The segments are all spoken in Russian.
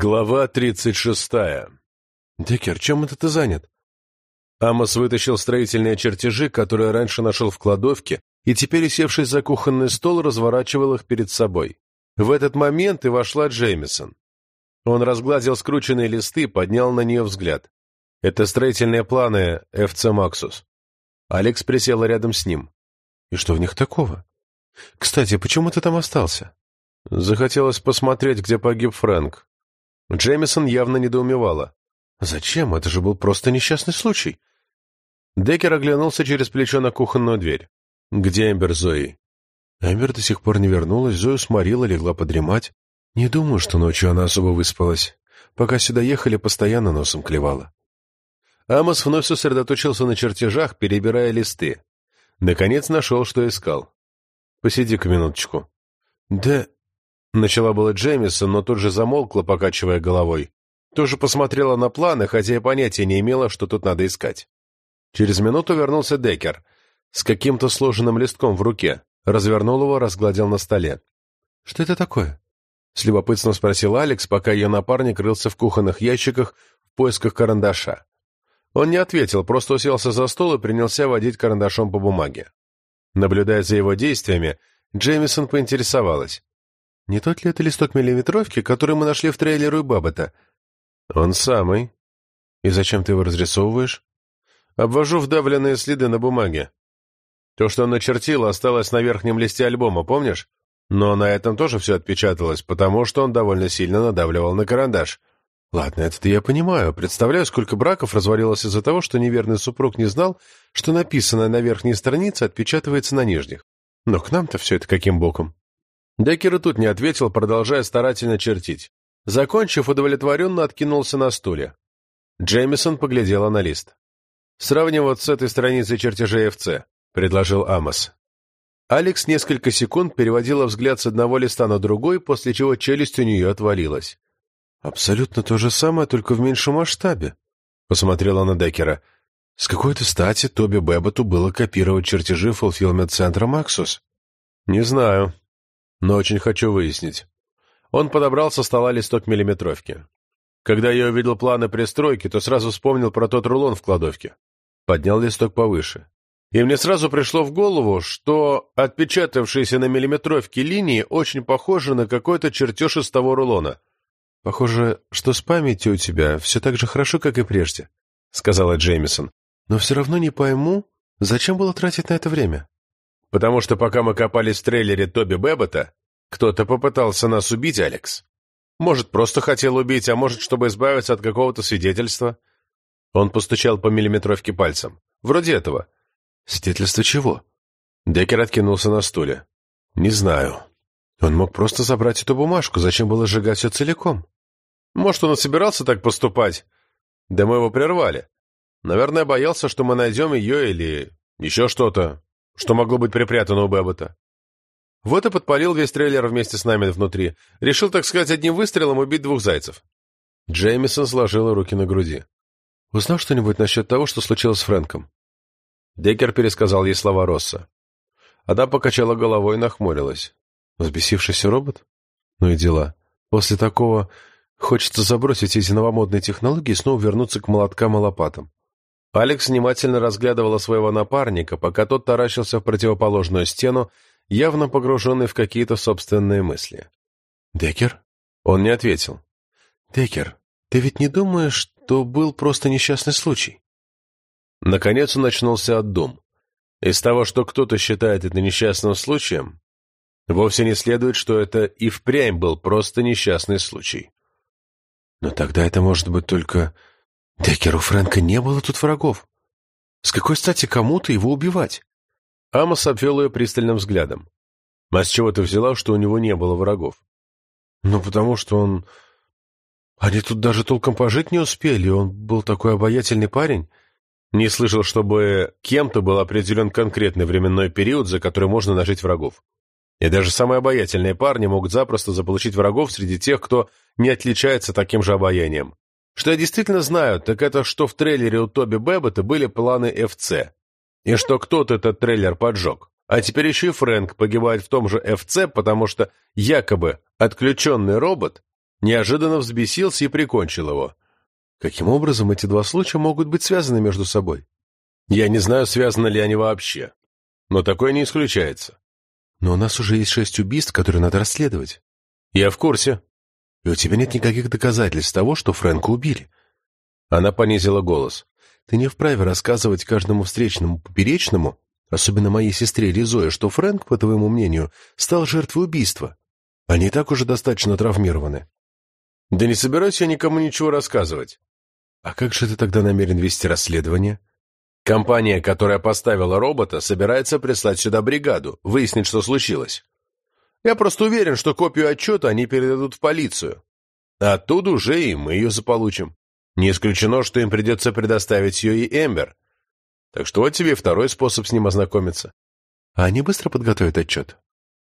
Глава тридцать шестая. «Деккер, чем это ты занят?» Амос вытащил строительные чертежи, которые раньше нашел в кладовке, и теперь, усевшись за кухонный стол, разворачивал их перед собой. В этот момент и вошла Джеймисон. Он разгладил скрученные листы, поднял на нее взгляд. «Это строительные планы FC Максус». Алекс присела рядом с ним. «И что в них такого? Кстати, почему ты там остался?» Захотелось посмотреть, где погиб Фрэнк. Джеймисон явно недоумевала. «Зачем? Это же был просто несчастный случай». Деккер оглянулся через плечо на кухонную дверь. «Где Эмбер Зои?» Эмбер до сих пор не вернулась, Зою сморила, легла подремать. Не думаю, что ночью она особо выспалась. Пока сюда ехали, постоянно носом клевала. Амос вновь сосредоточился на чертежах, перебирая листы. Наконец нашел, что искал. «Посиди-ка минуточку». «Да Начала было Джеймисон, но тут же замолкла, покачивая головой. Тоже посмотрела на планы, хотя и понятия не имела, что тут надо искать. Через минуту вернулся Деккер с каким-то сложенным листком в руке. Развернул его, разгладил на столе. «Что это такое?» С любопытством спросил Алекс, пока ее напарник рылся в кухонных ящиках в поисках карандаша. Он не ответил, просто уселся за стол и принялся водить карандашом по бумаге. Наблюдая за его действиями, Джеймисон поинтересовалась. Не тот ли это листок миллиметровки, который мы нашли в трейлере Баббета? Он самый. И зачем ты его разрисовываешь? Обвожу вдавленные следы на бумаге. То, что он начертил, осталось на верхнем листе альбома, помнишь? Но на этом тоже все отпечаталось, потому что он довольно сильно надавливал на карандаш. Ладно, это-то я понимаю. Представляю, сколько браков развалилось из-за того, что неверный супруг не знал, что написанное на верхней странице отпечатывается на нижних. Но к нам-то все это каким боком? Деккер и тут не ответил, продолжая старательно чертить. Закончив, удовлетворенно откинулся на стуле. Джеймисон поглядела на лист. «Сравним вот с этой страницей чертежей ФЦ», — предложил Амос. Алекс несколько секунд переводила взгляд с одного листа на другой, после чего челюсть у нее отвалилась. «Абсолютно то же самое, только в меньшем масштабе», — посмотрела на Деккера. «С какой-то стати Тоби Бэбботу было копировать чертежи фулфилмент-центра «Максус»?» «Не знаю», но очень хочу выяснить. Он подобрал со стола листок миллиметровки. Когда я увидел планы пристройки, то сразу вспомнил про тот рулон в кладовке. Поднял листок повыше. И мне сразу пришло в голову, что отпечатавшиеся на миллиметровке линии очень похожи на какой-то чертеж из того рулона. «Похоже, что с памятью у тебя все так же хорошо, как и прежде», — сказала Джеймисон. «Но все равно не пойму, зачем было тратить на это время?» Потому что пока мы копались в трейлере Тоби Бэббота, кто-то попытался нас убить, Алекс. Может, просто хотел убить, а может, чтобы избавиться от какого-то свидетельства. Он постучал по миллиметровке пальцем. Вроде этого. Свидетельство чего? Деккер откинулся на стуле. Не знаю. Он мог просто забрать эту бумажку, зачем было сжигать все целиком? Может, он и собирался так поступать. Да мы его прервали. Наверное, боялся, что мы найдем ее или еще что-то что могло быть припрятано у Бэббота. Вот и подпалил весь трейлер вместе с нами внутри. Решил, так сказать, одним выстрелом убить двух зайцев. Джеймисон сложила руки на груди. «Узнал что-нибудь насчет того, что случилось с Фрэнком?» Деккер пересказал ей слова Росса. Она покачала головой и нахмурилась. «Взбесившийся робот? Ну и дела. После такого хочется забросить эти новомодные технологии и снова вернуться к молоткам и лопатам. Алекс внимательно разглядывала своего напарника, пока тот таращился в противоположную стену, явно погруженный в какие-то собственные мысли. «Деккер?» Он не ответил. «Деккер, ты ведь не думаешь, что был просто несчастный случай?» Наконец он очнулся от дум. Из того, что кто-то считает это несчастным случаем, вовсе не следует, что это и впрямь был просто несчастный случай. Но тогда это может быть только Деккеру Фрэнка не было тут врагов. С какой стати кому-то его убивать? Амос обвел ее пристальным взглядом. А с чего ты взяла, что у него не было врагов? Ну, потому что он... Они тут даже толком пожить не успели, он был такой обаятельный парень. Не слышал, чтобы кем-то был определен конкретный временной период, за который можно нажить врагов. И даже самые обаятельные парни могут запросто заполучить врагов среди тех, кто не отличается таким же обаянием. Что я действительно знаю, так это, что в трейлере у Тоби Бэббета были планы ФЦ, и что кто-то этот трейлер поджег. А теперь еще и Фрэнк погибает в том же ФЦ, потому что якобы отключенный робот неожиданно взбесился и прикончил его. Каким образом эти два случая могут быть связаны между собой? Я не знаю, связаны ли они вообще. Но такое не исключается. Но у нас уже есть шесть убийств, которые надо расследовать. Я в курсе. И у тебя нет никаких доказательств того, что Фрэнка убили. Она понизила голос. Ты не вправе рассказывать каждому встречному поперечному, особенно моей сестре Ризое, что Фрэнк, по твоему мнению, стал жертвой убийства. Они и так уже достаточно травмированы. Да не собираюсь я никому ничего рассказывать. А как же ты тогда намерен вести расследование? Компания, которая поставила робота, собирается прислать сюда бригаду, выяснить, что случилось. Я просто уверен, что копию отчета они передадут в полицию. А оттуда уже и мы ее заполучим. Не исключено, что им придется предоставить ее и Эмбер. Так что вот тебе второй способ с ним ознакомиться. А они быстро подготовят отчет?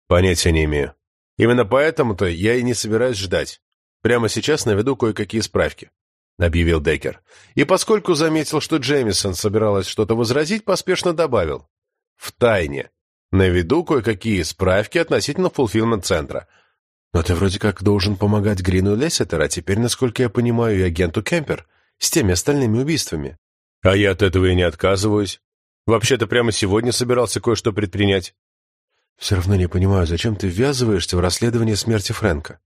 Понятия не имею. Именно поэтому-то я и не собираюсь ждать. Прямо сейчас наведу кое-какие справки, — объявил Деккер. И поскольку заметил, что Джеймисон собиралась что-то возразить, поспешно добавил. В тайне. Наведу кое-какие справки относительно фулфилмент-центра. Но ты вроде как должен помогать Грину Лессетер, а теперь, насколько я понимаю, и агенту Кемпер, с теми остальными убийствами. А я от этого и не отказываюсь. Вообще-то прямо сегодня собирался кое-что предпринять. Все равно не понимаю, зачем ты ввязываешься в расследование смерти Фрэнка.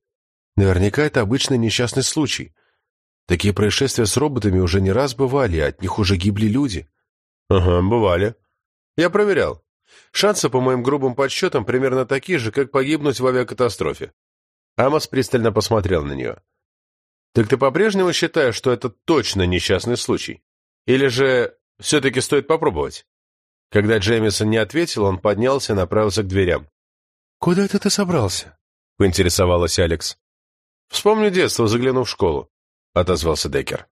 Наверняка это обычный несчастный случай. Такие происшествия с роботами уже не раз бывали, а от них уже гибли люди. Ага, бывали. Я проверял. Шансы, по моим грубым подсчетам, примерно такие же, как погибнуть в авиакатастрофе. Амос пристально посмотрел на нее. «Так ты по-прежнему считаешь, что это точно несчастный случай? Или же все-таки стоит попробовать?» Когда Джеймисон не ответил, он поднялся и направился к дверям. «Куда это ты собрался?» — поинтересовалась Алекс. «Вспомню детство, заглянув в школу», — отозвался Деккер.